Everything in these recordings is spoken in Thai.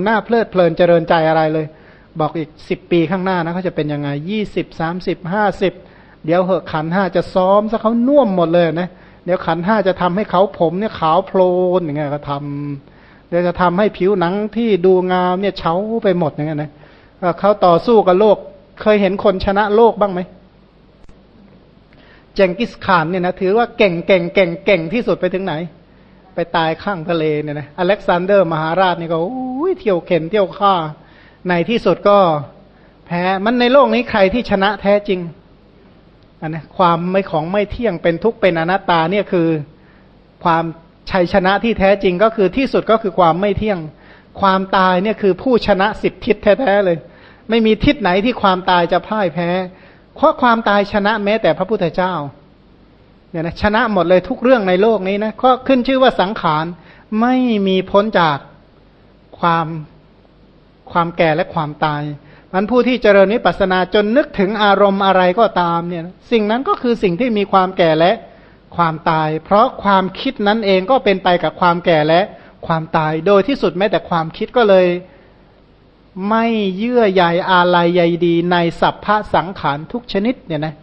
หน้าเพลิดเพลินเจริญใจอะไรเลย บอกอีกสิบปีข้างหน้านะเขาจะเป็นยังไงยี่สิบสามสิบห้าสิบเดี๋ยวเหอะขันห้าจะซ้อมซะเขาน่วมหมดเลยนะเดี๋ยวขันห้าจะทำให้เขาผมเนี่ยขาวโพลนอย่างเงี้ยก็ทำเดี๋ยวจะทำให้ผิวหนังที่ดูงามเนี่ยเฉาไปหมดอย่างเงี้ยนะเขาต่อสู้กับโลก เคยเห็นคนชนะโลกบ้างไหมเจงกิสขานเนี่ยนะถือว่าเก่งเก่งเก่งเก่งที่สุดไปถึงไหน ไปตายข้างทะเลเนี่ยนะอเล็กซานเดอร์มหาราชนี่ก็เที่ยวเข็นเที่ยวฆ่า ในที่สุดก็แพ้มันในโลกนี้ใครที่ชนะแท้จริงอันนะความไม่ของไม่เที่ยงเป็นทุกข์เป็นอนัตตาเนี่ยคือความชัยชนะที่แท้จริงก็คือที่สุดก็คือความไม่เที่ยง ความตายเนี่ยคือผู้ชนะสิบทิศแท้ๆเลย ไม่มีทิศไหนที่ความตายจะพ่ายแพ้เพราะความตายชนะแม้แต่พระพุทธเจ้า เนี่ยนะชนะหมดเลยทุกเรื่องในโลกนี้นะก็ขึ้นชื่อว่าสังขารไม่มีพ้นจากความความแก่และความตายมันผู้ที่เจริญนิพพานาจนนึกถึงอารมณ์อะไรก็ตามเนี่ยสิ่งนั้นก็คือสิ่งที่มีความแก่และความตาย เพราะความคิดนั้นเองก็เป็นไปกับความแก่และความตาย โดยที่สุดแม้แต่ความคิดก็เลย ไม่เยื่อใยอาลัยใยดีในสัพพะสังขารทุกชนิดเนี่ยนะ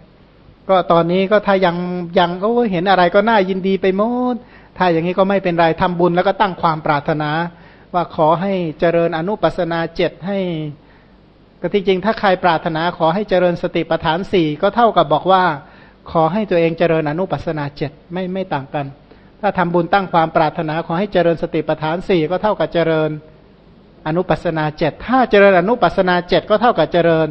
ก็ตอนนี้ก็ถ้ายังยังโอ้เห็นอะไรก็น่ายินดีไปหมด ถ้าอย่างนี้ก็ไม่เป็นไรทำบุญแล้วก็ตั้งความปรารถนา ว่าขอให้เจริญอนุปัสนาเจ็ดให้ก็ที่จริงถ้าใครปรารถนาขอให้เจริญสติปัฏฐานสี่ก็เท่ากับบอกว่า ขอให้ตัวเองเจริญอนุปัสนาเจ็ดไม่ไม่ต่างกัน ถ้าทำบุญตั้งความปรารถนาขอให้เจริญสติปัฏฐานสี่ก็เท่ากับเจริญอนุปัสนาเจ็ดถ้าเจริญอนุปัสนาเจ็ดก็เท่ากับเจริญ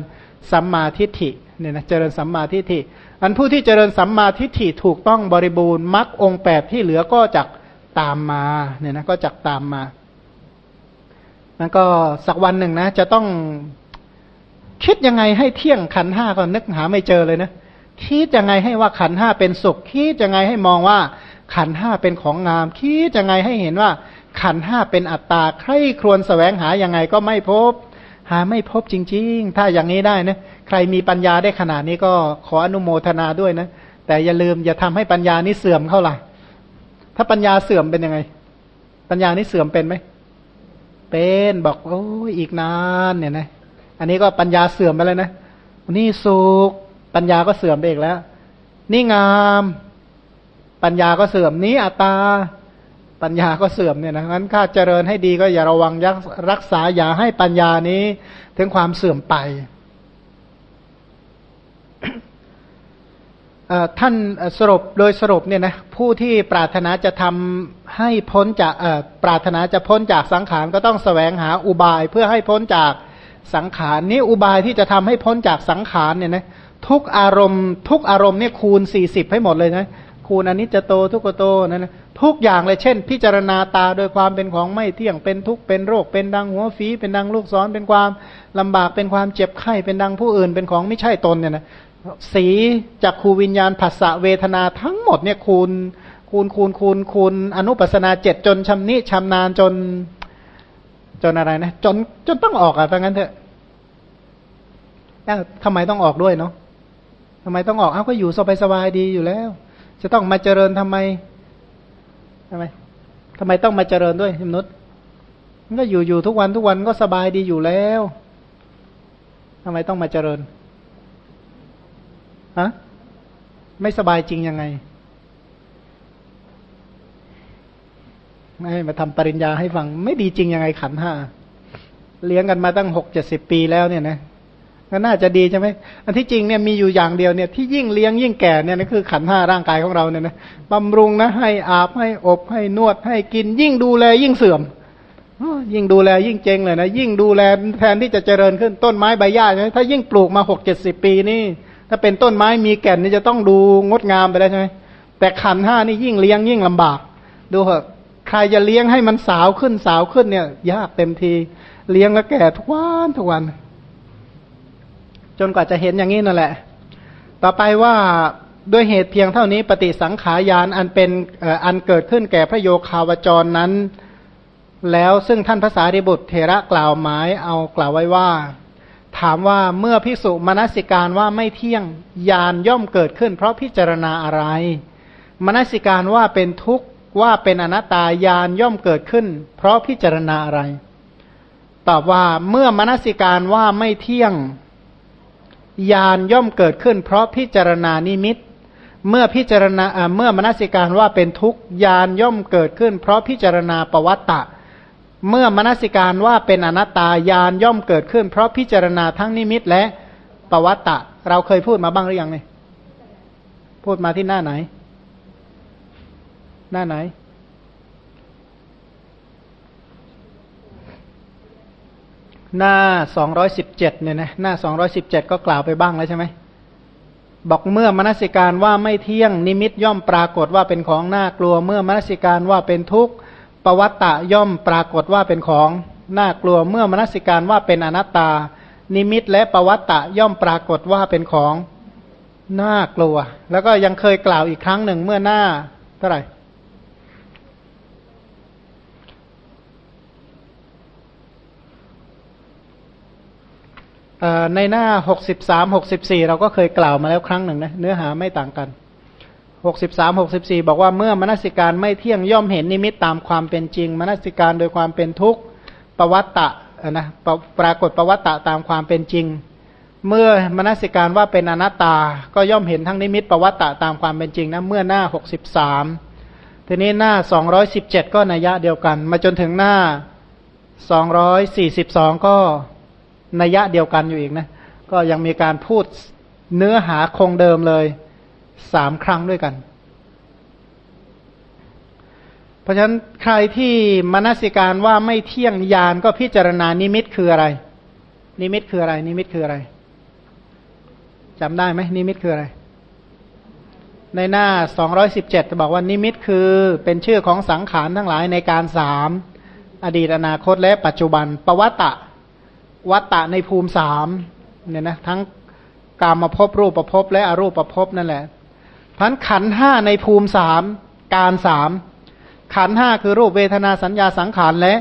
สัมมาทิฏฐิเนี่ยนะเจริญสัมมาทิฏฐิ อันผู้ที่เจริญสัมมาทิฏฐิถูกต้องบริบูรณ์มรรคองแปดที่เหลือก็จะตามมาเนี่ยนะก็จะตามมาแล้วก็สักวันหนึ่งนะ จะต้องคิดยังไงให้เที่ยงขันห้าก็นึกหาไม่เจอเลยนะคิดยังไงให้ว่าขันห้าเป็นสุข คิดยังไงให้มองว่าขันห้าเป็นของงาม คิดยังไงให้เห็นว่า ขันห้าเป็นอัตตาใครครวญแสวงหายังไงก็ไม่พบ หาไม่พบจริง ๆ ถ้าอย่างนี้ได้นะ ใครมีปัญญาได้ขนาดนี้ก็ขออนุโมทนาด้วยนะ แต่อย่าลืมอย่าทำให้ปัญญานี้เสื่อมเข้าไหร่ถ้าปัญญาเสื่อมเป็นยังไง ปัญญานี้เสื่อมเป็นไหม เป็นบอกโอ้ยอีกนานเนี่ยนะ อันนี้ก็ปัญญาเสื่อมไปแล้วนะนี่สุขปัญญาก็เสื่อมไปอีกแล้ว นี่งาม ปัญญาก็เสื่อมนี้อัตตาปัญญาก็เสื่อมเนี่ยนะงั้นข้าเจริญให้ดีก็อย่าระวังยักรักษาอย่าให้ปัญญานี้ ถึงความเสื่อมไป ท่านสรุปโดยสรุปเนี่ยนะผู้ที่ปรารถนาจะทำให้พ้นจากปรารถนาจะพ้นจากสังขารก็ต้องสแสวงหาอุบายเพื่อให้พ้นจากสังขารนี้อุบายที่จะทำให้พ้นจากสังขารเนี่ยนะทุกอารมณ์ ทุกอารมณ์เนี่ยคูณสี่สิบให้หมดเลยนะคูณอนิจจโตทุกโตนั่นนะทุกอย่างเลยเช่น พิจารณาตาโดยความเป็นของไม่เที่ยงเป็นทุกข์เป็นโรคเป็นดังหัวฝีเป็นดังลูกศรเป็นความลำบากเป็นความเจ็บไข้เป็นดังผู้อื่นเป็นของไม่ใช่ตนเนี่ยนะ สีจากคูวิญญาณผัสสะเวทนาทั้งหมดเนี่ยคูณคูณคูณคูณคูณอนุปัสนาเจ็ดจนชำนิชำนาญจนจนอะไรนะจนจนต้องออกอะถ้างั้นเถอะทำไมต้องออกด้วยเนาะทำไมต้องออกเอ้าก็อยู่สบายสบายดีอยู่แล้ว จะต้องมาเจริญทำไมทำไมทำไมต้องมาเจริญด้วยมนุษย์มันก็อยู่อยู่ทุกวันทุกวันก็สบายดีอยู่แล้วทำไมต้องมาเจริญ ฮะไม่สบายจริงยังไง ไม่มาทำปริญญาให้ฟัง ไม่ดีจริงยังไงขันห้าเลี้ยงกันมาตั้งหกเจ็ดสิบปีแล้วเนี่ยนะก็น่าจะดีใช่ไหมอันที่จริงเนี่ยมีอยู่อย่างเดียวเนี่ยที่ยิ่งเลี้ยงยิ่งแก่เนี่ยนั่นคือขันห้าร่างกายของเราเนี่ยนะบำรุงนะให้อาบให้อบให้นวดให้กิน ยิ่งดูแลยิ่งเสื่อมยิ่งดูแลยิ่งเจงเลยนะยิ่งดูแลแทนที่จะเจริญขึ้นต้นไม้ใบหญ้าใช่ไหมถ้ายิ่งปลูกมาหกเจ็ดสิบปีนี่ ถ้าเป็นต้นไม้มีแก่นนี่จะต้องดูงดงามไปแล้ใช่ไหมแต่ขันห้านี่ยิ่งเลี้ยงยิ่งลำบาก ดูเหอะใครจะเลี้ยงให้มันสาวขึ้นสาวขึ้นเนี่ย ยากเต็มที เลี้ยงแล้วแก่ทุกวันทุกวัน จนกว่าจะเห็นอย่างนี้นั่นแหละ ต่อไปว่าด้วยเหตุเพียงเท่านี้ปฏิสังขายานอันเป็นอันเกิดขึ้นแก่พระโยคาวจรนั้น แล้วซึ่งท่านภาษาริบุตรเทระกล่าวหมายเอากล่าวไว้ว่า ถามว่าเมื่อพิสุมนสิการว่าไม่เที่ยงยานย่อมเกิดขึ้น เพราะพิจารณาอะไร มนสิการว่าเป็นทุกข์ว่าเป็นอนัตตายานย่อมเกิดขึ้น เพราะพิจารณาอะไร ตอบว่าเมื่อมนสิการว่าไม่เที่ยงญาณย่อมเกิดขึ้น เพราะพิจารณานิมิต เมื่อพิจารณาเมื่อมนสิการว่าเป็นทุกข์ญาณย่อมเกิดขึ้น เพราะพิจารณาปวัตตะ เมื่อมนสิการว่าเป็นอนัตตาญาณย่อมเกิดขึ้น เพราะพิจารณาทั้งนิมิตและปวัตตะ เราเคยพูดมาบ้างหรือยังเนี่ยพูดมาที่หน้าไหน หน้าไหน หน้าสองร้อยสิบเจ็ดเนี่ยนะหน้าสองร้อยสิบเจ็ดก็กล่าวไปบ้างแล้วใช่ไหมบอกเมื่อมนสิการว่าไม่เที่ยงนิมิตย่อมปรากฏว่าเป็นของน่ากลัว เมื่อมนสิการว่าเป็นทุกข์ ปวัตตะย่อมปรากฏว่าเป็นของน่ากลัวเมื่อมนสิการว่าเป็นอนัตตา นิมิตและปวัตตะย่อมปรากฏว่าเป็นของน่ากลัว แล้วก็ยังเคยกล่าวอีกครั้งหนึ่งเมื่อหน้าเท่าไหร่ในหน้าหกสิบสามหกสิบสี่เราก็เคยกล่าวมาแล้วครั้งหนึ่งนะเนื้อหาไม่ต่างกัน หกสิบสามหกสิบสี่บอกว่าเมื่อมนสิการไม่เที่ยงย่อมเห็นนิมิตตามความเป็นจริง มนสิการโดยความเป็นทุกข์ปวัตตะนะปปรากฏปวัตตะตามความเป็นจริง เมื่อมนสิการว่าเป็นอนัตตา ก็ย่อมเห็นทั้งนิมิตปวัตตะตามความเป็นจริงนะเมื่อหน้าหกสิบสามทีนี้หน้าสองร้อยสิบเจ็ดก็นัยยะเดียวกัน มาจนถึงหน้าสองร้อยสี่สิบสองก็นัยยะเดียวกันอยู่อีกนะ ก็ยังมีการพูดเนื้อหาคงเดิมเลย สามครั้งด้วยกัน เพราะฉะนั้นใครที่มนสิการว่าไม่เที่ยงยานก็พิจารณานิมิตคืออะไร นิมิตคืออะไร นิมิตคืออะไรจำได้ไหมนิมิตคืออะไร ในหน้าสองร้อยสิบเจ็ดจะบอกว่านิมิตคือเป็นชื่อของสังขารทั้งหลายในการสามอดีตอนาคตและปัจจุบันปวัตตะวัตตะในภูมิสามเนี่ยนะทั้งกามาพบรูปประพบและอรูปประพบนั่นแหละ พันขันห้าในภูมิสามการสามขันห้าคือรูปเวทนาสัญญาสังขารและ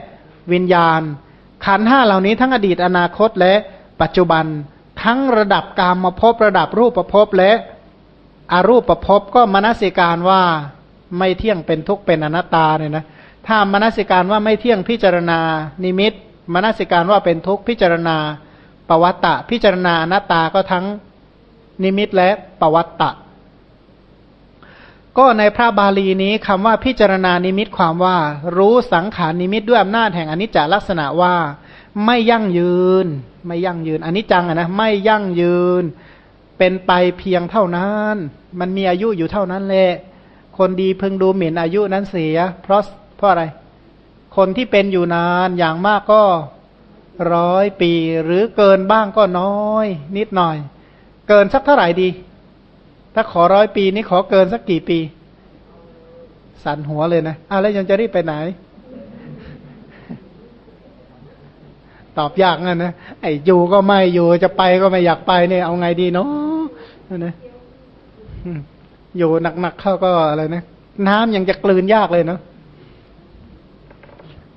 วิญญาณ ขันห้าเหล่านี้ทั้งอดีตอนาคตและปัจจุบันทั้งระดับกามมาพบระดับรูปประพบและอรูปประพบก็มนสิการว่าไม่เที่ยงเป็นทุกข์เป็นอนัตตาเนี่ยนะถ้ามนสิการว่าไม่เที่ยงพิจารณา นิมิตมนสิการว่าเป็นทุกข์พิจารณาปวัตตะพิจารณาอนัตตาก็ทั้งนิมิตและปวัตตะ ก็ในพระบาลีนี้คำว่าพิจารณานิมิตความว่า รู้สังขารนิมิตด้วยอำนาจแห่งอนิจจลักษณะว่า ไม่ยั่งยืน ไม่ยั่งยืนอนิจจังอะนะไม่ยั่งยืน เป็นไปเพียงเท่านั้น มันมีอายุอยู่เท่านั้นแหละคนดีพึงดูหมิ่นอายุนั้นเสีย เพราะเพราะอะไร คนที่เป็นอยู่นานอย่างมากก็ร้อยปี หรือเกินบ้างก็น้อย นิดหน่อย เกินสักเท่าไหร่ดี ถ้าขอร้อยปีนี้ขอเกินสักกี่ปี สันหัวเลยนะอ้าวแล้วยังจะรีบไปไหน ตอบยากงั้นนะไอ้อยู่ก็ไม่อยู่จะไปก็ไม่อยากไปเนี่ยเอาไงดีเนาะนะอยู่หนักๆเข้าก็อะไรนะน้ำยังจะกลืนยากเลยเนาะ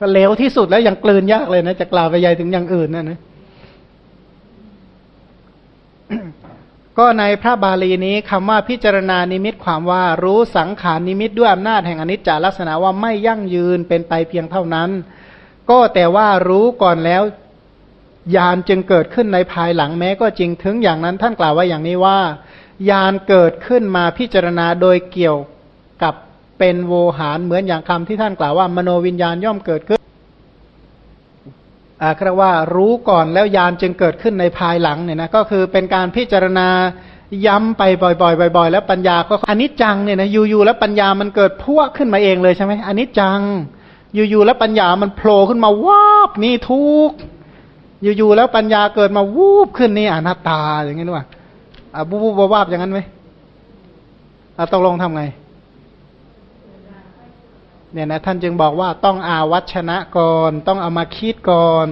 ก็เลวที่สุดแล้วยังกลืนยากเลยนะจะกล่าวไปใหญ่ถึงอย่างอื่นนะนะ ก็ในพระบาลีนี้คำว่าพิจารณานิมิตความว่ารู้สังขารนิมิตด้วยอำนาจแห่งอนิจจาลักษณะว่าไม่ยั่งยืนเป็นไปเพียงเท่านั้น ก็แต่ว่ารู้ก่อนแล้วยานจึงเกิดขึ้นในภายหลังแม้ก็จริงถึงอย่างนั้นท่านกล่าวว่าอย่างนี้ว่ายานเกิดขึ้นมาพิจารณาโดยเกี่ยวกับเป็นโวหารเหมือนอย่างคำที่ท่านกล่าวว่ามโนวิญญาณย่อมเกิดขึ้น อ่าเรียกว่ารู้ก่อนแล้วยานจึงเกิดขึ้นในภายหลังเนี่ยนะก็คือเป็นการพิจารณาย้ำไปบ่อยๆบ่อย ๆ แล้วปัญญาก็อนิจจังเนี่ยนะอยู่ๆแล้วปัญญามันเกิดพุ่ขึ้นมาเองเลยใช่ไหมอนิจจัง อยู่ๆแล้วปัญญามันโผล่ขึ้นมาวาบนี่ทุกอยู่ๆแล้วปัญญาเกิดมาวูบขึ้นนี่อนัตตาอย่างงี้ด้วยอ่าวูบวาบอย่างนั้นไหมอ่าตกลงทำไง เนี่ยนะท่านจึงบอกว่าต้องอาวัชนะก่อนต้องเอามาคิดก่อน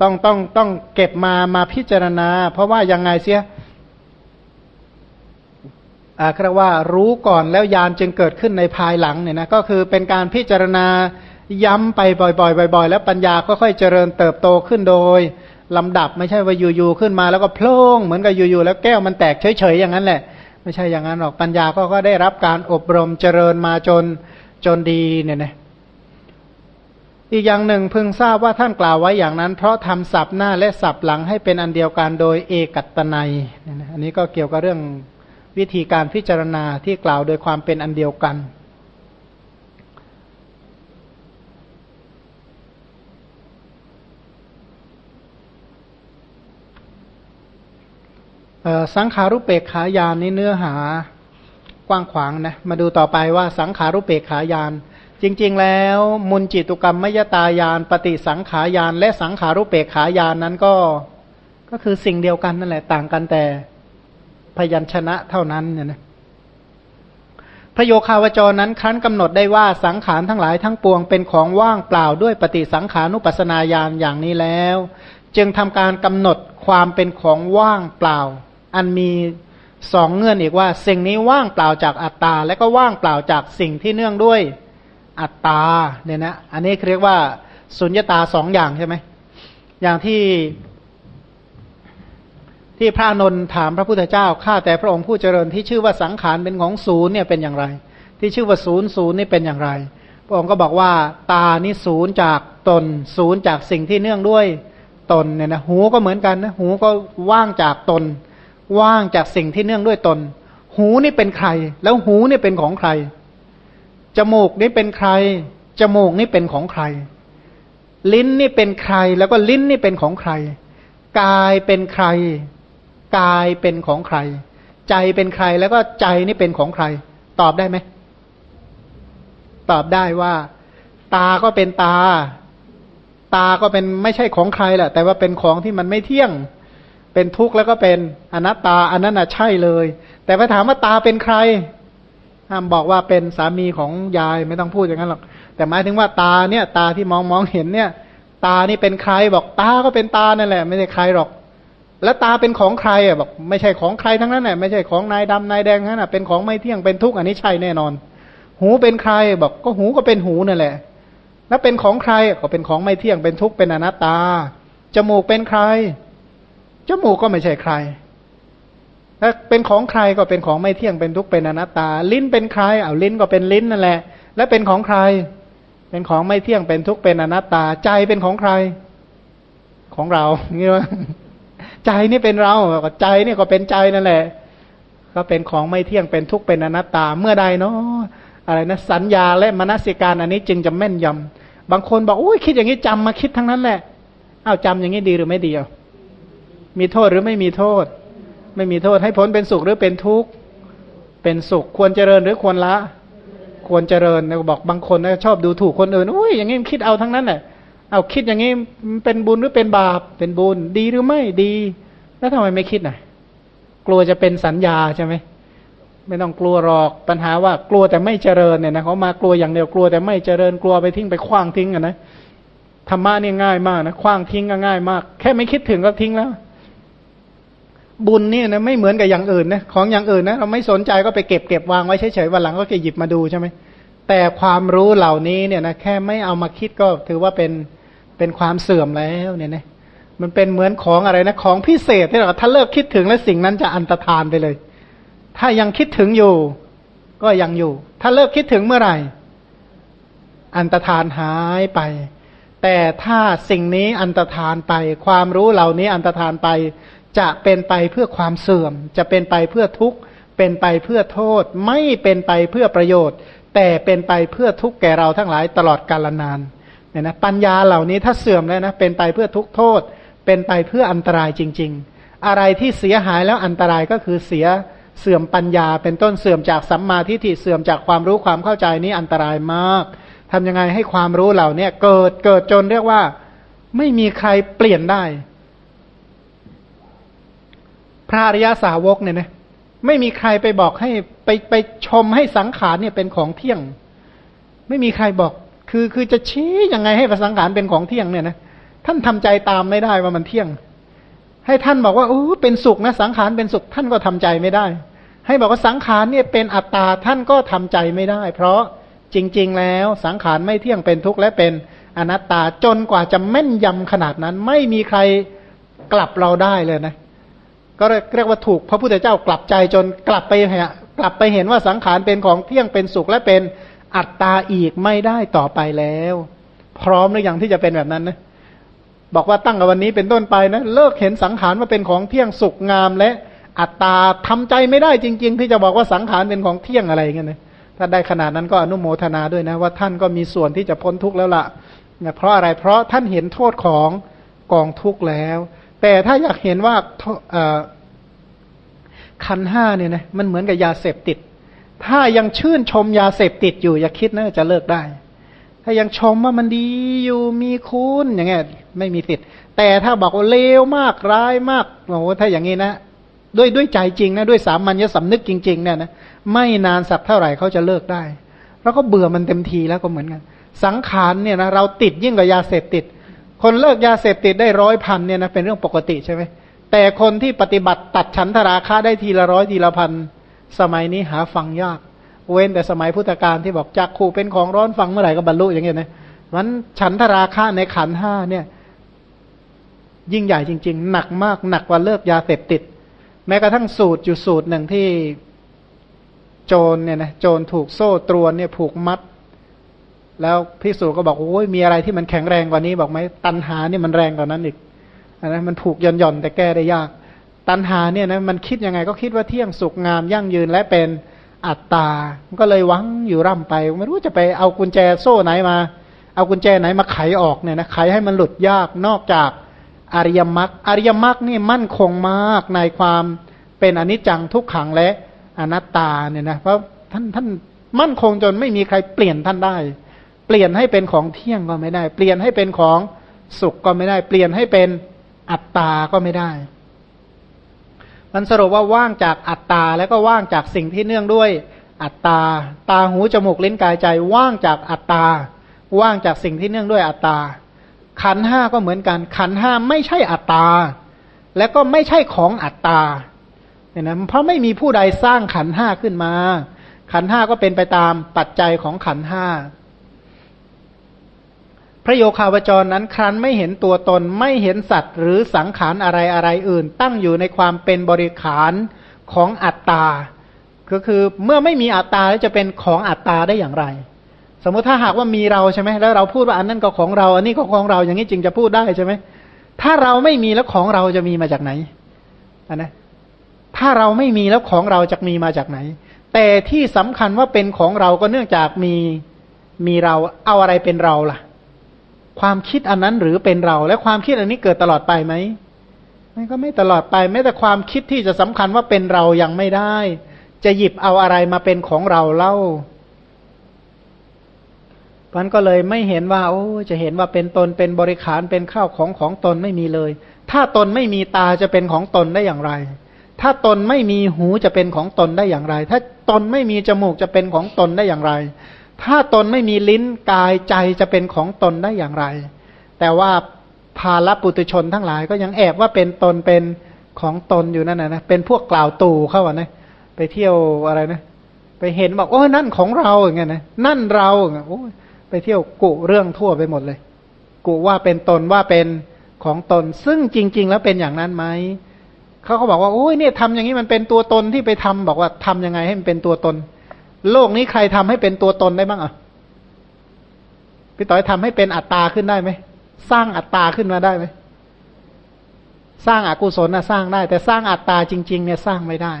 ต้องต้องต้องเก็บมามาพิจารณา เพราะว่ายังไงเสียอ่าเรียกว่ารู้ก่อนแล้วยานจึงเกิดขึ้นในภายหลังเนี่ยนะก็คือเป็นการพิจารณาย้ำไปบ่อยๆบ่อย ๆ แล้วปัญญาค่อยๆเจริญเติบโตขึ้นโดยลำดับไม่ใช่ว่าอยู่ๆขึ้นมาแล้วก็โพล่งเหมือนกับอยู่ๆแล้วแก้วมันแตกเฉยๆอย่างนั้นแหละ ไม่ใช่อย่างนั้นหรอกปัญญาก็ก็ได้รับการอบรมเจริญมาจน จนดีเนี่ยนะอีกอย่างหนึ่งพึงทราบว่าท่านกล่าวไว้อย่างนั้น เพราะทำสับหน้าและสับหลังให้เป็นอันเดียวกันโดยเอกัตนัยอันนี้ก็เกี่ยวกับเรื่องวิธีการพิจารณาที่กล่าวโดยความเป็นอันเดียวกัน สังขารุปเปกขายานนี่เนื้อหา กว้างขวางนะ มาดูต่อไปว่าสังขารุเปกขายาน จริง ๆ แล้ว มุนจิตุกรรมมยตายาน ปฏิสังขายาน และสังขารุเปกขายานนั้นก็ก็คือสิ่งเดียวกันนั่นแหละต่างกันแต่พยัญชนะเท่านั้นเนี่ยนะพระโยคาวจรนั้นครั้นกำหนดได้ว่าสังขารทั้งหลายทั้งปวงเป็นของว่างเปล่าด้วยปฏิสังขานุปัสนาญาณอย่างนี้แล้ว จึงทำการกำหนดความเป็นของว่างเปล่า อันมี สองเงื่อนอีกว่า สิ่งนี้ว่างเปล่าจากอัตตา และก็ว่างเปล่าจากสิ่งที่เนื่องด้วยอัตตาเนี่ยนะอันนี้เรียกว่าสุญญตาสองอย่างใช่ไหมอย่างที่ที่พระนนถามพระพุทธเจ้าข้าแต่พระองค์ผู้เจริญที่ชื่อว่าสังขารเป็นของศูนย์เนี่ยเป็นอย่างไร ที่ชื่อว่าศูนย์ศูนย์นี่เป็นอย่างไร พระองค์ก็บอกว่า ตานี่ศูนย์จากตน ศูนย์จากสิ่งที่เนื่องด้วยตนเนี่ยนะหูก็เหมือนกันนะหูก็ว่างจากตน ว่างจากสิ่งที่เนื่องด้วยตน หูนี่เป็นใคร แล้วหูนี่เป็นของใคร จมูกนี่เป็นใคร จมูกนี่เป็นของใคร ลิ้นนี่เป็นใคร แล้วก็ลิ้นนี่เป็นของใคร กายเป็นใคร กายเป็นของใคร ใจเป็นใคร แล้วก็ใจนี่เป็นของใคร ตอบได้ไหม ตอบได้ว่า ตาก็เป็นตา ตาก็เป็นไม่ใช่ของใครแหละ แต่ว่าเป็นของที่มันไม่เที่ยง เป็นทุกข์แล้วก็เป็นอนัตตาอันนั้นน่ะใช่เลย แต่ไปถามว่าตาเป็นใครห้ามบอกว่าเป็นสามีของยายไม่ต้องพูดอย่างนั้นหรอก แต่หมายถึงว่าตาเนี่ย ตาที่มองมองเห็นเนี่ย ตานี่เป็นใครบอกตาก็เป็นตานั่นแหละ ไม่ใช่ใครหรอก แล้วตาเป็นของใครอะบอก ไม่ใช่ของใครทั้งนั้นแหละไม่ใช่ของนายดำนายแดงนั่นแหะเป็นของไม่เที่ยงเป็นทุกข์อันนี้ใช่แน่นอน หูเป็นใครบอกก็หูก็เป็นหูนั่นแหละ แล้วเป็นของใครก็เป็นของไม่เที่ยงเป็นทุกข์เป็นอนัตตาจมูกเป็นใคร จมูกก็ไม่ใช่ใครถ้าเป็นของใครก็เป็นของไม่เที่ยงเป็นทุกข์เป็นอนัตตา ลิ้นเป็นใครเอาลิ้นก็เป็นลิ้นนั่นแหละ แล้วเป็นของใคร เป็นของไม่เที่ยงเป็นทุกข์เป็นอนัตตา ใจเป็นของใคร ของเราเงี้ยใจนี่เป็นเราใจนี่ก็เป็นใจนั่นแหละ ก็เป็นของไม่เที่ยงเป็นทุกข์เป็นอนัตตาเมื่อใดเนาะอะไรนะสัญญาและมนสิการอันนี้จึงจะแม่นยำบางคนบอกโอ้ยคิดอย่างนี้จำมาคิดทั้งนั้นแหละอ้าวจำอย่างนี้ดีหรือไม่ดีอะ มีโทษหรือไม่มีโทษ ไม่มีโทษให้ผลเป็นสุขหรือเป็นทุกข์เป็นสุขควรเจริญหรือควรละ ควรเจริญนะบอกบางคนนะชอบดูถูกคนอื่นอุ้ยอย่างนี้คิดเอาทั้งนั้นแหละเอาคิดอย่างนี้เป็นบุญหรือเป็นบาป เป็นบุญดีหรือไม่ดี แล้วทำไมไม่คิดน่ะกลัวจะเป็นสัญญาใช่ไหมไม่ต้องกลัวหรอกปัญหาว่ากลัวแต่ไม่เจริญเนี่ยนะเขามากลัวอย่างเดียวกลัวแต่ไม่เจริญกลัวไปทิ้งไปคว้างทิ้งอะนะธรรมะนี่ง่ายมากนะคว้างทิ้งก็ง่ายมาก แค่ไม่คิดถึงก็ทิ้งแล้ว บุญนี่นะไม่เหมือนกับอย่างอื่นนะของอย่างอื่นนะเราไม่สนใจก็ไปเก็บเก็บวางไว้เฉยๆวันหลังก็จะหยิบมาดูใช่ไหมแต่ความรู้เหล่านี้เนี่ยนะแค่ไม่เอามาคิดก็ถือว่าเป็นเป็นความเสื่อมแล้วเนี่ยนะมันเป็นเหมือนของอะไรนะของพิเศษที่เราถ้าเลิกคิดถึงแล้วสิ่งนั้นจะอันตรธานไปเลย ถ้ายังคิดถึงอยู่ ก็ยังอยู่ ถ้าเลิกคิดถึงเมื่อไหร่ อันตรธานหายไป แต่ถ้าสิ่งนี้อันตรธานไป ความรู้เหล่านี้อันตรธานไป จะเป็นไปเพื่อความเสื่อม จะเป็นไปเพื่อทุกข์เป็นไปเพื่อโทษ ไม่เป็นไปเพื่อประโยชน์ แต่เป็นไปเพื่อทุกข์แก่เราทั้งหลายตลอดกาลนานเนี่ยนะปัญญาเหล่านี้ถ้าเสื่อมแล้วนะเป็นไปเพื่อทุกข์โทษ เป็นไปเพื่ออันตรายจริง ๆ อะไรที่เสียหายแล้วอันตรายก็คือเสียเสื่อมปัญญา เป็นต้นเสื่อมจากสัมมาทิฏฐิเสื่อมจากความรู้ความเข้าใจนี้อันตรายมากทำยังไงให้ความรู้เหล่านี้เกิดเกิดจนเรียกว่าไม่มีใครเปลี่ยนได้ พระอริยาสาวกเนี่ยนะไม่มีใครไปบอกให้ไปไปชมให้สังขารเนี่ยเป็นของเที่ยง ไม่มีใครบอก คือคือจะชี้ยังไงให้สังขารเป็นของเที่ยงเนี่ยนะท่านทำใจตามไม่ได้ว่ามันเที่ยง ให้ท่านบอกว่าโอ้เป็นสุขนะสังขารเป็นสุขท่านก็ทำใจไม่ได้ ให้บอกว่าสังขารเนี่ยเป็นอัตตาท่านก็ทำใจไม่ได้ เพราะจริง ๆ แล้วสังขารไม่เที่ยงเป็นทุกข์และเป็นอนัตตาจนกว่าจะแม่นยำขนาดนั้น ไม่มีใครกลับเราได้เลยนะ ก็เรียกว่าถูกพระพุทธเจ้ากลับใจจนกลับไปกลับไปเห็นว่าสังขารเป็นของเที่ยงเป็นสุขและเป็นอัตตาอีกไม่ได้ต่อไปแล้ว พร้อมหรือยังที่จะเป็นแบบนั้นนะบอกว่าตั้งแต่วันนี้เป็นต้นไปนะเลิกเห็นสังขารว่าเป็นของเที่ยงสุกงามและอัตตาทำใจไม่ได้จริง ๆ ที่จะบอกว่าสังขารเป็นของเที่ยงอะไรเงี้ยนะถ้าได้ขนาดนั้นก็อนุโมทนาด้วยนะว่าท่านก็มีส่วนที่จะพ้นทุกข์แล้วละ่ะเนี่ยเพราะอะไรเพราะท่านเห็นโทษของกองทุกข์แล้ว แต่ถ้าอยากเห็นว่าคันห้าเนี่ยนะมันเหมือนกับยาเสพติด ถ้ายังชื่นชมยาเสพติดอยู่ อย่าคิดนะจะเลิกได้ ถ้ายังชมว่ามันดีอยู่มีคุณอย่างเงี้ยไม่มีสิทธิ์ แต่ถ้าบอกว่าเลวมากร้ายมากโอ้ถ้าอย่างนี้นะด้วยด้วยใจจริงนะด้วยสามัญญสำนึกจริงๆเนี่ยนะไม่นานสักเท่าไหร่เขาจะเลิกได้ แล้วก็เบื่อมันเต็มทีแล้วก็เหมือนกัน สังขารเนี่ยนะเราติดยิ่งกว่ายาเสพติด คนเลิกยาเสพติดได้ร้อยพันเนี่ยนะเป็นเรื่องปกติใช่ไหมแต่คนที่ปฏิบัติตัดฉันทราคาได้ทีละร้อยทีละพันสมัยนี้หาฟังยาก เว้นแต่สมัยพุทธกาลที่บอกจักขู่เป็นของร้อนฟังเมื่อไหร่ก็บรรลุอย่างเงี้ยนะมันฉันทราคาในขันห้าเนี่ย ยิ่งใหญ่จริง ๆ หนักมากหนักกว่าเลิกยาเสพติด แม้กระทั่งสูตรอยู่สูตรหนึ่งที่โจรเนี่ยนะโจรถูกโซ่ตรวนเนี่ยผูกมัด แล้วพิสูจก็บอกโอ้ยมีอะไรที่มันแข็งแรงกว่านี้บอกไหมตันหาเนี่ยมันแรงกว่านั้นอีกนะมันผูกย่อนย่อนแต่แก้ได้ยาก ตันหาเนี่ยนะมันคิดยังไงก็คิดว่าเที่ยงสุกงามยั่งยืนและเป็นอัตตา ก็เลยหวังอยู่ร่ำไป ไม่รู้จะไปเอากุญแจโซ่ไหนมา เอากุญแจไหนมาไขออกเนี่ยนะไขให้มันหลุดยากนอกจากอริยมรรคอริยมรรคนี่มั่นคงมากในความเป็นอนิจจังทุกขังและอนัตตาเนี่ยนะเพราะท่านท่านมั่นคงจนไม่มีใครเปลี่ยนท่านได้ เปลี่ยนให้เป็นของเที่ยงก็ไม่ได้ เปลี่ยนให้เป็นของสุขก็ไม่ได้ เปลี่ยนให้เป็นอัตตาก็ไม่ได้ มันสรุปว่าว่างจากอัตตาแล้วก็ว่างจากสิ่งที่เนื่องด้วยอัตตา ตาหูจมูกลิ้นกายใจ ว่างจากอัตตา ว่างจากสิ่งที่เนื่องด้วยอัตตา ขันห้าก็เหมือนกัน ขันห้าไม่ใช่อัตตา และก็ไม่ใช่ของอัตตาเนี่ยนะเพราะไม่มีผู้ใดสร้างขันห้าขึ้นมา ขันห้าก็เป็นไปตามปัจจัยของขันห้า ระโยคาวจรนั้นครั้นไม่เห็นตัวตนไม่เห็นสัตว์ หรือสังขารอะไรอะไรอื่น ตั้งอยู่ในความเป็นบริขารของอัตตา ก็คือเมื่อไม่มีอัตตาแล้วจะเป็นของอัตตาได้อย่างไร สมมติถ้าหากว่ามีเราใช่ไหมแล้วเราพูดว่าอันนั้นก็ของเรา อันนี้ก็ของเราอย่างนี้จึงจะพูดได้ใช่ไหมถ้าเราไม่มีแล้วของเราจะมีมาจากไหนอันนะถ้าเราไม่มีแล้วของเราจะมีมาจากไหน แต่ที่สำคัญว่าเป็นของเราก็เนื่องจากมีมีเราเอาอะไรเป็นเราล่ะ ความคิดอันนั้นหรือเป็นเรา และความคิดอันนี้เกิดตลอดไปไหมมันก็ไม่ตลอดไปแม้แต่ความคิดที่จะสำคัญว่าเป็นเรายังไม่ได้ จะหยิบเอาอะไรมาเป็นของเราเล่ามันก็เลยไม่เห็นว่า โอ้ จะเห็นว่าเป็นตนเป็นบริขารเป็นข้าวของของตนไม่มีเลย ถ้าตนไม่มีตาจะเป็นของตนได้อย่างไร ถ้าตนไม่มีหูจะเป็นของตนได้อย่างไร ถ้าตนไม่มีจมูกจะเป็นของตนได้อย่างไร ถ้าตนไม่มีลิ้นกายใจจะเป็นของตนได้อย่างไร แต่ว่าภาลปุตุชนทั้งหลายก็ยังแอบว่าเป็นตนเป็นของตนอยู่นั่นนะนะเป็นพวกกล่าวตู่เข้าอะนะไปเที่ยวอะไรนะ ไปเห็นบอกโอ้นั่นของเราอย่างเงี้ยนะนั่นเราโอ้ไปเที่ยวกุเรื่องทั่วไปหมดเลย กุว่าเป็นตนว่าเป็นของตน ซึ่งจริง ๆ แล้วเป็นอย่างนั้นไหมเขาก็บอกว่าโอ้ยเนี่ยทำอย่างนี้มันเป็นตัวตนที่ไปทำบอกว่าทำยังไงให้มันเป็นตัวตน โลกนี้ใครทำให้เป็นตัวตนได้บ้างอะพี่ต้อยทำให้เป็นอัตตาขึ้นได้ไหมสร้างอัตตาขึ้นมาได้ไหมสร้างอากุศลนะสร้างได้ แต่สร้างอัตตาจริง ๆ เนี่ยสร้างไม่ได้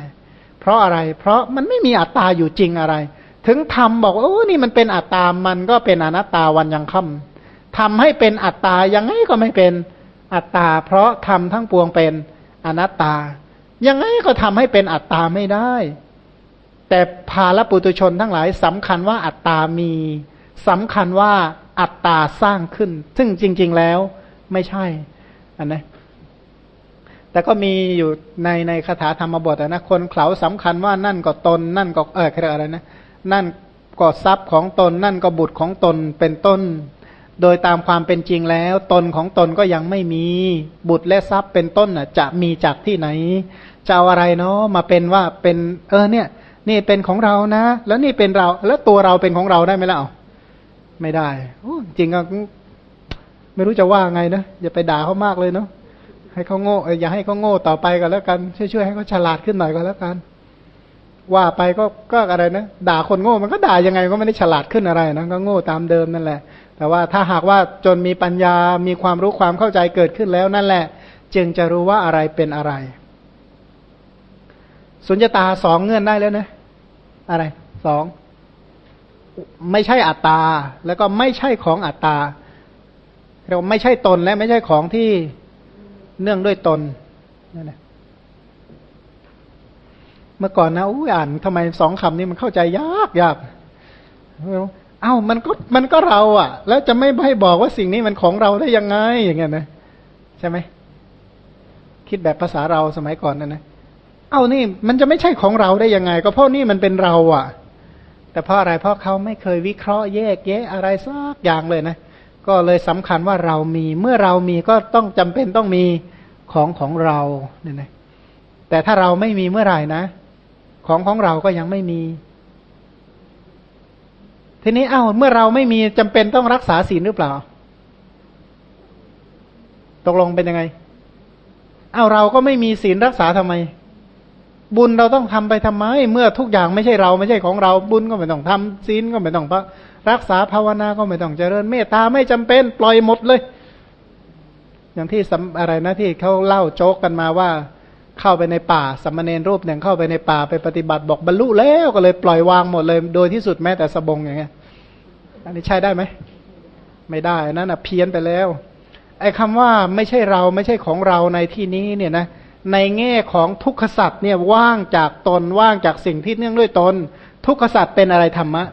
เพราะอะไร เพราะมันไม่มีอัตตาอยู่จริงอะไร ถึงทำบอกว่าโอ้นี่มันเป็นอัตตามันก็เป็นอนัตตาวันยังค่ำทำให้เป็นอัตตายังไงก็ไม่เป็นอัตตา เพราะทำทั้งปวงเป็นอนัตตายังไงก็ทำให้เป็นอัตตาไม่ได้ แต่ภาลปุตุชนทั้งหลายสำคัญว่าอัตตามีสำคัญว่าอัตตาสร้างขึ้น ซึ่งจริง ๆแล้วไม่ใช่อันนะแต่ก็มีอยู่ในในคาถาธรรมบทนะคนเขาสำคัญว่านั่นก็ตน นั่นก็เอออะไรนะ นั่นก็ทรัพย์ของตน นั่นก็บุตรของตนเป็นต้น โดยตามความเป็นจริงแล้ว ตนของตนก็ยังไม่มีบุตรและทรัพย์เป็นต้นน่ะ จะมีจากที่ไหนจะเอาอะไรเนาะมาเป็นว่าเป็น เออเนี่ย นี่เป็นของเรานะ แล้วนี่เป็นเรา แล้วตัวเราเป็นของเราได้ไหมล่ะไม่ได้จริงก็ไม่รู้จะว่าไงนะอย่าไปด่าเขามากเลยเนาะให้เขาโง่อย่าให้เขาโง่ต่อไปกันแล้วกันช่วยๆให้เขาฉลาดขึ้นหน่อยก็แล้วกัน ว่าไปก็ก็อะไรนะด่าคนโง่มันก็ด่ายังไงก็ไม่ได้ฉลาดขึ้นอะไรนะก็โง่ตามเดิมนั่นแหละ แต่ว่าถ้าหากว่าจนมีปัญญามีความรู้ความเข้าใจเกิดขึ้นแล้วนั่นแหละ จึงจะรู้ว่าอะไรเป็นอะไร สุญญตาสองเงื่อนได้แล้วนะ อะไรสองไม่ใช่อัตตา แล้วก็ไม่ใช่ของอัตตา เราไม่ใช่ตนและไม่ใช่ของที่เนื่องด้วยตนนั่นแหละเมื่อก่อนนะอู้อ่านทำไมสองคำนี้มันเข้าใจยากยากเอ้ามันก็มันก็เรา อะ แล้วจะไม่ให้บอกว่าสิ่งนี้มันของเราได้ยังไงอย่างเงี้ยนะ ใช่ไหมคิดแบบภาษาเราสมัยก่อนนั่นนะ เอานี่มันจะไม่ใช่ของเราได้ยังไง ก็เพราะนี่มันเป็นเราอะ แต่เพราะอะไรเพราะเขาไม่เคยวิเคราะห์แยกแยะอะไรสักอย่างเลยนะ ก็เลยสำคัญว่าเรามี เมื่อเรามีก็ต้องจำเป็นต้องมีของของเราเนี่ยนะแต่ถ้าเราไม่มีเมื่อไหร่นะ ของของเราก็ยังไม่มี ทีนี้เอา้าเมื่อเราไม่มีจำเป็นต้องรักษาศีลหรือเปล่า ตกลงเป็นยังไง เอา้าเราก็ไม่มีศีลรักษาทำไม บุญเราต้องทำไปทำไม เมื่อทุกอย่างไม่ใช่เราไม่ใช่ของเรา บุญก็ไม่ต้องทำศีลก็ไม่ต้องพระรักษาภาวนาก็ไม่ต้องเจริญ เมตตาไม่จำเป็นปล่อยหมดเลย อย่างที่อะไรนะที่เขาเล่าโจกกันมาว่า เข้าไปในป่าสัมมาเนรูปหนึ่งเข้าไปในป่าไปปฏิบัติบอกบรรลุแล้วก็เลยปล่อยวางหมดเลย โดยที่สุดแม้แต่สบงอย่างเงี้ยอันนี้ใช้ได้ไหมไม่ได้นั่นอะเพี้ยนไปแล้วไอ้คาว่าไม่ใช่เราไม่ใช่ของเราในที่นี้เนี่ยนะ ในแง่ของทุกขสัตว์เนี่ยว่างจากตนว่างจากสิ่งที่เนื่องด้วยตน ทุกขสัตว์เป็นอะไรธรรมะ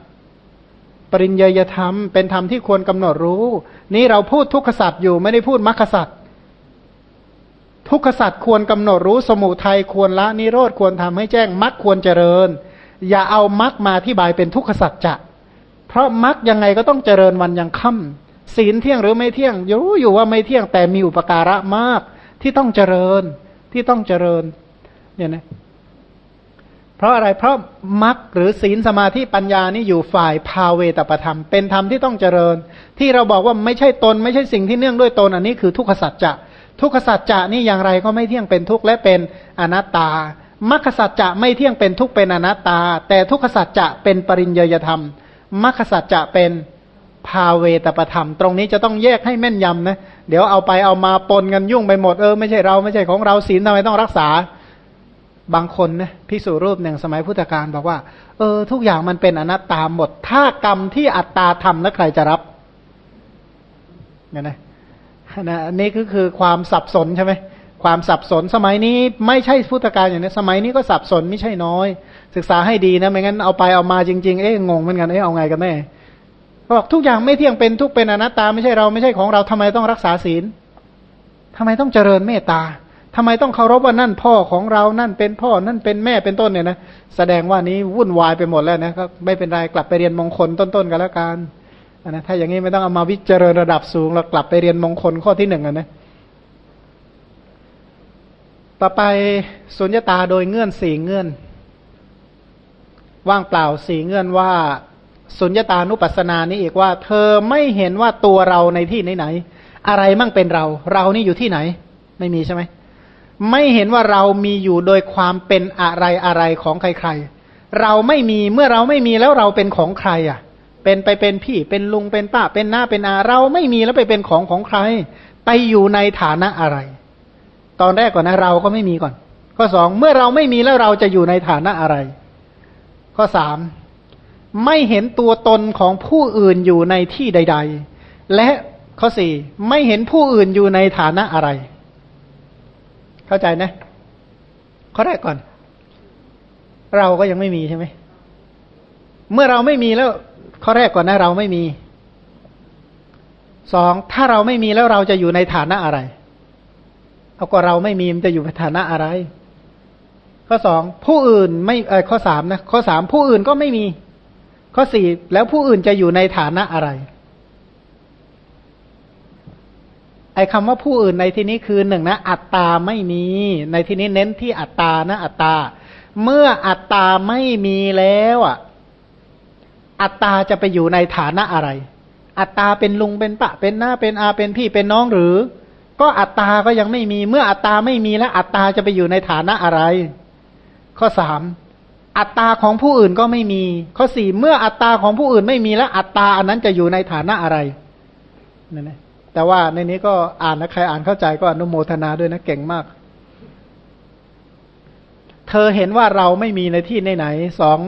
ปริญญยธรรม เป็นธรรมที่ควรกำหนดรู้ นี่เราพูดทุกขสัตว์อยู่ไม่ได้พูดมรรคสัตว์ทุกขสัตว์ควรกำหนดรู้สมุทัยควรละนิโรธควรทำให้แจ้งมรรคควรเจริญ อย่าเอามรรคมาที่บายเป็นทุกขสัจจะ เพราะมรรคยังไงก็ต้องเจริญวันยังค่ำศีลเที่ยงหรือไม่เที่ยงรู้อยู่ว่าไม่เที่ยงแต่มีอุปการะมากที่ต้องเจริญ ที่ต้องเจริญ เนี่ยนะ เพราะอะไรเพราะมรรคหรือศีลสมาธิปัญญานี่อยู่ฝ่ายภาเวตประธรรม เป็นธรรมที่ต้องเจริญ ที่เราบอกว่าไม่ใช่ตน ไม่ใช่สิ่งที่เนื่องด้วยตน อันนี้คือทุกขสัจจะทุกขสัจจะนี่อย่างไรก็ไม่เที่ยงเป็นทุกข์และเป็นอนัตตามรรคสัจจะไม่เที่ยงเป็นทุกข์เป็นอนัตตา แต่ทุกขสัจจะเป็นปริญญยธรรมมรรคสัจจะเป็น ภาเวตประธรรม ตรงนี้จะต้องแยกให้แม่นยำนะเดี๋ยวเอาไปเอามาปนกันยุ่งไปหมดเออไม่ใช่เราไม่ใช่ของเราศีลทำไมต้องรักษาบางคนนะพิสูรรูปหนึ่งสมัยพุทธกาลบอกว่า เออ ทุกอย่างมันเป็นอนัตตาหมด ถ้ากรรมที่อัตตาทำแล้วใครจะรับเนี่ยนะนะนี่ก็คือความสับสนใช่ไหมความสับสนสมัยนี้ไม่ใช่พุทธกาลอย่างนี้สมัยนี้ก็สับสนไม่ใช่น้อย ศึกษาให้ดีนะไม่งั้นเอาไปเอามาจริง ๆ เอ๊ะงงเหมือนกันเอ๊ะเอาไงกันแน่ บอกทุกอย่างไม่เที่ยงเป็นทุกเป็นอนัตตาไม่ใช่เราไม่ใช่ของเราทำไมต้องรักษาศีลทำไมต้องเจริญเมตตาทำไมต้องเคารพว่านั่นพ่อของเรานั่นเป็นพ่อนั่นเป็นแม่เป็นต้นเนี่ยนะแสดงว่านี้วุ่นวายไปหมดแล้วนะครับไม่เป็นไรกลับไปเรียนมงคลต้นๆกันแล้วกันนะถ้าอย่างนี้ไม่ต้องเอามาวิจารณ์ระดับสูงเรากลับไปเรียนมงคลข้อที่หนึ่งนะต่อไปสุญญตาโดยเงื่อนสี่เงื่อน ว่างเปล่าสี่เงื่อนว่า สุญญตานุปัสสนานี้อีกว่า เธอไม่เห็นว่าตัวเราในที่ไหนไหนอะไรมั่งเป็นเรา เรานี่อยู่ที่ไหน ไม่มีใช่ไหมไม่เห็นว่าเรามีอยู่โดยความเป็นอะไรอะไรของใครๆ เราไม่มีเมื่อเราไม่มีแล้วเราเป็นของใครอะ เป็นไปเป็นพี่เป็นลุงเป็นป้าเป็นหน้าเป็นอาเราไม่มีแล้วไปเป็นของของใคร ไปอยู่ในฐานะอะไร ตอนแรกก่อนนะเราก็ไม่มีก่อน ข้อสองเมื่อเราไม่มีแล้วเราจะอยู่ในฐานะอะไร ข้อสาม ไม่เห็นตัวตนของผู้อื่นอยู่ในที่ใด ๆ และข้อสี่ไม่เห็นผู้อื่นอยู่ในฐานะอะไร เข้าใจนะข้อแรกก่อน เราก็ยังไม่มีใช่ไหมเมื่อเราไม่มีแล้วข้อแรกก่อนนะเราไม่มีสองถ้าเราไม่มีแล้วเราจะอยู่ในฐานะอะไรเอาก็เราไม่มีมันจะอยู่ในฐานะอะไร ข้อสองผู้อื่นไม่เออข้อสามนะข้อสามผู้อื่นก็ไม่มี ข้อสี่แล้วผู้อื่นจะอยู่ในฐานะอะไร ไอ้คำว่าผู้อื่นในที่นี้คือหนึ่งนะ อัตตาไม่มี ในที่นี้เน้นที่อัตตานะ อัตตา เมื่ออัตตาไม่มีแล้วอะ อัตตาจะไปอยู่ในฐานะอะไร อัตตาเป็นลุงเป็นปะ เป็นหน้าเป็นอาเป็นพี่เป็นน้องหรือ ก็อัตตาก็ยังไม่มี เมื่ออัตตาไม่มีแล้ว อัตตาจะไปอยู่ในฐานะอะไร ข้อสาม อัตตาของผู้อื่นก็ไม่มี ข้อสี่เมื่ออัตตาของผู้อื่นไม่มีแล้วอัตตาอันนั้นจะอยู่ในฐานะอะไรนั่นนะแต่ว่าในนี้ก็อ่านนะใครอ่านเข้าใจก็อนุโมทนาด้วยนะเก่งมาก เธอเห็นว่าเราไม่มีในที่ไหนสอง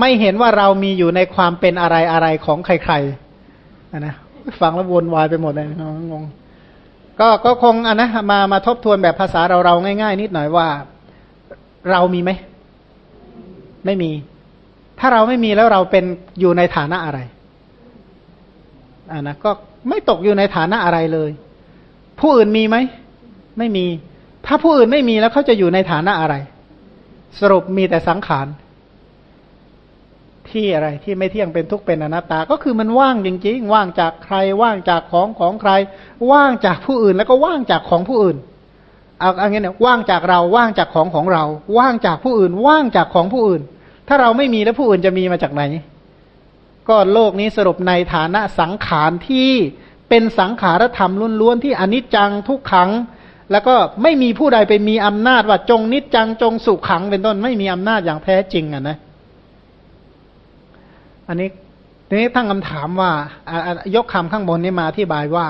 ไม่เห็นว่าเรามีอยู่ในความเป็นอะไรอะไรของใครๆนะฟังแล้ววนวายไปหมดเลยงงก็ก็คงอะนะมามาทบทวนแบบภาษาเราเราง่าย ๆ นิดหน่อยว่า เรามีไหม ไม่มี ถ้าเราไม่มีแล้วเราเป็นอยู่ในฐานะอะไรอ่านะก็ไม่ตกอยู่ในฐานะอะไรเลย ผู้อื่นมีไหม ไม่มี ถ้าผู้อื่นไม่มีแล้วเขาจะอยู่ในฐานะอะไร สรุปมีแต่สังขารที่อะไรที่ไม่เที่ยงเป็นทุกข์เป็นอนัตตา ก็คือมันว่างจริงๆ ว่างจากใครว่างจากของของใคร ว่างจากผู้อื่นแล้วก็ว่างจากของผู้อื่น เอาอย่างนี้เนี่ยว่างจากเราว่างจากของของเรา ว่างจากผู้อื่น ว่างจากของผู้อื่น ถ้าเราไม่มีแล้วผู้อื่นจะมีมาจากไหน ก็โลกนี้สรุปในฐานะสังขารที่เป็นสังขารธรรมล้วนๆที่อนิจจังทุกขัง แล้วก็ไม่มีผู้ใดไปมีอำนาจว่าจงนิจจังจงสุขขังเป็นต้นไม่มีอำนาจอย่างแท้จริงอะนะ อันนี้ทีนี้ตั้งคำถามว่ายกคำข้างบนนี้มาอธิบายว่า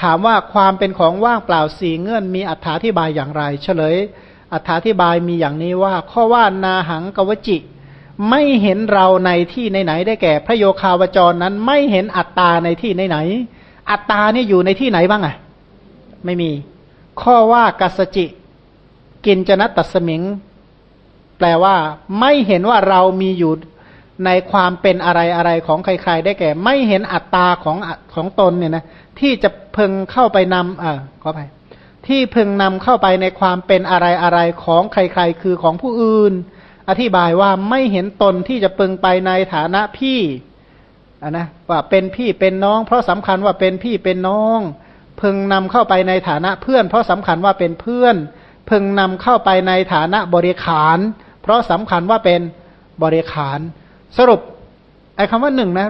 ถามว่าความเป็นของว่างเปล่าสี่เงื่อนมีอธิบายอย่างไร เฉลยอธิบายมีอย่างนี้ว่า ข้อว่านาหังกวจิ ไม่เห็นเราในที่ไหนๆได้แก่ พระโยคาวจรนั้น ไม่เห็นอัตตาในที่ไหนๆอัตตานี่อยู่ในที่ไหนบ้างอะไม่มี ข้อว่ากัสจิ กินจนะตัสมิง แปลว่า ไม่เห็นว่าเรามีอยู่ในความเป็นอะไรอะไรของใคร ๆ ได้แก่ ไม่เห็นอัตตาของของตนเนี่ยนะ ที่จะพึงเข้าไปนำอ่าขอไปที่พึงนำเข้าไปในความเป็นอะไรอะไรของใครๆ คือของผู้อื่น อธิบายว่าไม่เห็นตนที่จะพึงไปในฐานะพี่อ่านะว่าเป็นพี่เป็นน้อง เพราะสำคัญว่าเป็นพี่เป็นน้อง พึงนำเข้าไปในฐานะเพื่อน เพราะสำคัญว่าเป็นเพื่อน พึงนำเข้าไปในฐานะบริขาร เพราะสำคัญว่าเป็นบริขาร สรุปไอ้คำว่าหนึ่งนะ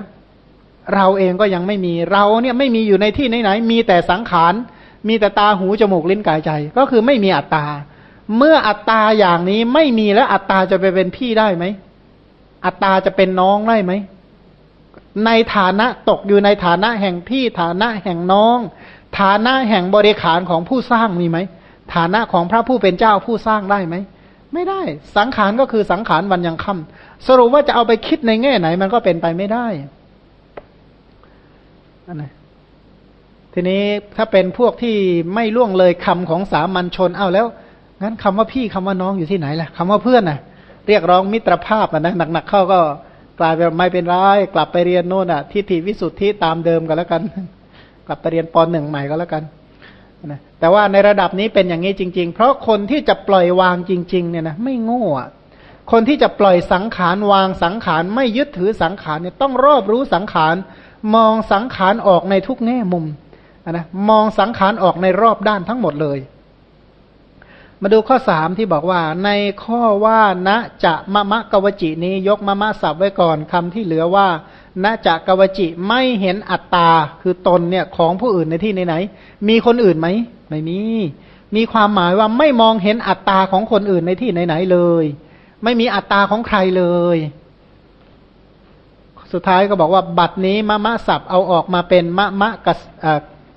เราเองก็ยังไม่มีเราเนี่ยไม่มีอยู่ในที่ไหนๆมีแต่สังขาร มีแต่ตาหูจมูกลิ้นกายใจ ก็คือไม่มีอัตตา เมื่ออัตตาอย่างนี้ไม่มีแล้วอัตตาจะไปเป็นพี่ได้ไหมอัตตาจะเป็นน้องได้ไหมในฐานะตกอยู่ในฐานะแห่งพี่ฐานะแห่งน้อง ฐานะแห่งบริขารของผู้สร้างมีไหมฐานะของพระผู้เป็นเจ้าผู้สร้างได้ไหมไม่ได้ สังขารก็คือสังขารวันยังค่ำสรุปว่าจะเอาไปคิดในแง่ไหนมันก็เป็นไปไม่ได้ นไหนทีนี้ถ้าเป็นพวกที่ไม่ล่วงเลยคำของสามัญชนเอาแล้วงั้นคำว่าพี่คำว่าน้องอยู่ที่ไหนล่ะคำว่าเพื่อนน่ะ เรียกร้องมิตรภาพอะนะหนักๆเข้าก็กลายเป็นไม่เป็นไรกลับไปเรียนโน่นอะทิฏฐิวิสุทธิตามเดิมกันแล้วกัน กลับไปเรียนปหนึ่งใหม่ก็แล้วกันนะแต่ว่าในระดับนี้เป็นอย่างนี้จริง ๆ เพราะคนที่จะปล่อยวางจริง ๆ เนี่ยนะไม่โง่อะคนที่จะปล่อยสังขารวางสังขารไม่ยึดถือสังขารเนี่ยต้องรอบรู้สังขาร มองสังขารออกในทุกแง่มุมนะมองสังขารออกในรอบด้านทั้งหมดเลย มาดูข้อสามที่บอกว่า ในข้อว่าณจะมะมะกวจินี้ยกมะมะสับไว้ก่อนคำที่เหลือว่าณจักวจิไม่เห็นอัตตาคือตนเนี่ยของผู้อื่นในที่ไหนๆมีคนอื่นไหมไม่มี มีความหมายว่าไม่มองเห็นอัตตาของคนอื่นในที่ไหนๆเลย ไม่มีอัตตาของใครเลย สุดท้ายก็บอกว่าบัตรนี้มะมะสับเอาออกมาเป็นมะมะกัส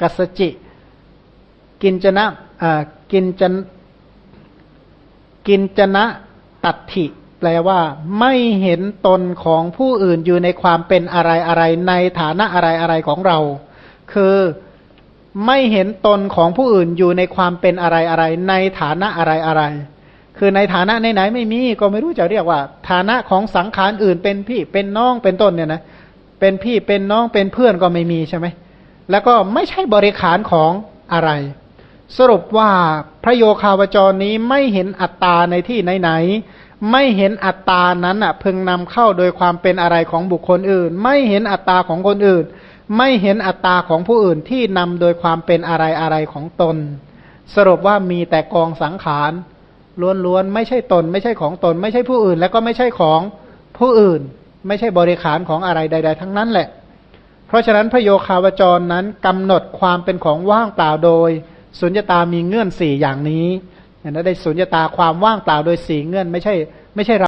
กัสจิ กินจนะกินจนกินจนะตัดถิแปลว่า ไม่เห็นตนของผู้อื่นอยู่ในความเป็นอะไรอะไรในฐานะอะไรอะไรของเรา คือไม่เห็นตนของผู้อื่นอยู่ในความเป็นอะไรอะไรในฐานะอะไรอะไร คือในฐานะไหนๆไม่มีก็ไม่รู้จะเรียกว่า ฐานะของสังขารอื่นเป็นพี่เป็นน้องเป็นต้นเนี่ยนะเป็นพี่เป็นน้องเป็นเพื่อนก็ไม่มีใช่ไหมแล้วก็ไม่ใช่บริขารของอะไร สรุปว่าพระโยคาวจรนี้ไม่เห็นอัตตาในที่ไหนๆไม่เห็นอัตตานั้นอะพึงนำเข้าโดยความเป็นอะไรของบุคคลอื่น ไม่เห็นอัตตาของคนอื่น ไม่เห็นอัตตาของผู้อื่นที่นำโดยความเป็นอะไรอะไรของตน สรุปว่ามีแต่กองสังขาร ล้วนๆไม่ใช่ตน ไม่ใช่ของตน ไม่ใช่ผู้อื่น แล้วก็ไม่ใช่ของผู้อื่น ไม่ใช่บริขารของอะไรใด ๆ ทั้งนั้นแหละ เพราะฉะนั้นพระโยคาวจรนั้นกำหนดความเป็นของว่างเปล่าโดย สุญญตามีเงื่อนสี่อย่างนี้นะได้สุญญตาความว่างเปล่าโดยสี่เงื่อนไม่ใช่ไม่ใช่เรา